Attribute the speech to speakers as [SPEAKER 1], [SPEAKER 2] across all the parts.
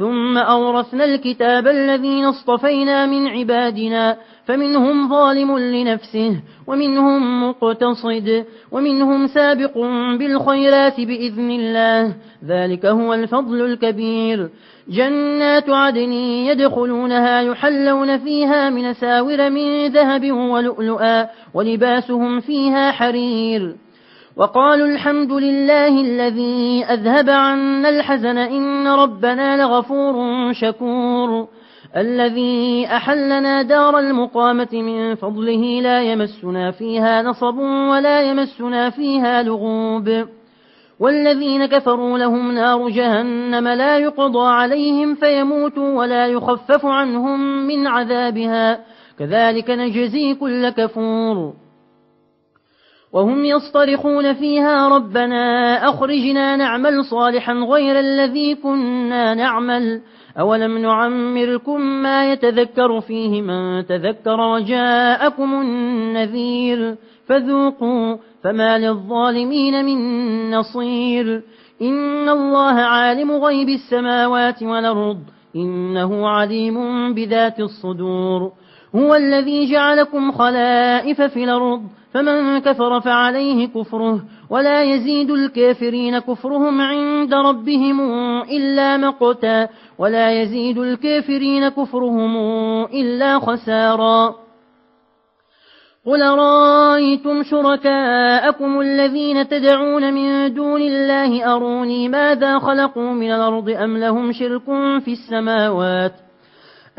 [SPEAKER 1] ثم أورثنا الكتاب الذين اصطفينا من عبادنا فمنهم ظالم لنفسه ومنهم مقتصد ومنهم سابق بالخيرات بإذن الله ذلك هو الفضل الكبير. جنات عدن يدخلونها يحلون فيها من ساور من ذهب ولؤلؤا ولباسهم فيها حرير. وقالوا الحمد لله الذي أذهب عنا الحزن إن ربنا لغفور شكور. الذي أحلنا دار المقامة من فضله لا يمسنا فيها نصب ولا يمسنا فيها لغوب. والذين كفروا لهم نار جهنم لا يقضى عليهم فيموتوا ولا يخفف عنهم من عذابها. كذلك نجزي كل كفور. وهم يصطرخون فيها ربنا أخرجنا نعمل صالحا غير الذي كنا نعمل. أولم نعمركم ما يتذكر فيه من تذكر وجاءكم النذير؟ فذوقوا فما للظالمين من نصير. إن الله عالم غيب السماوات والأرض. إنه عليم بذات الصدور. هو الذي جعلكم خلائف في الأرض فمن كفر فعليه كفره ولا يزيد الكافرين كفرهم عند ربهم إلا مقتا ولا يزيد الكافرين كفرهم إلا خسارا. قل رأيتم شركاءكم الذين تدعون من دون الله أروني ماذا خلقوا من الأرض أم لهم شرك في السماوات؟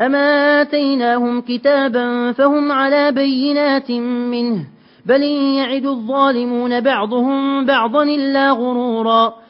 [SPEAKER 1] أما آتيناهم كتابا فهم على بينات منه بل يعد الظالمون بعضهم بعضا إلا غرورا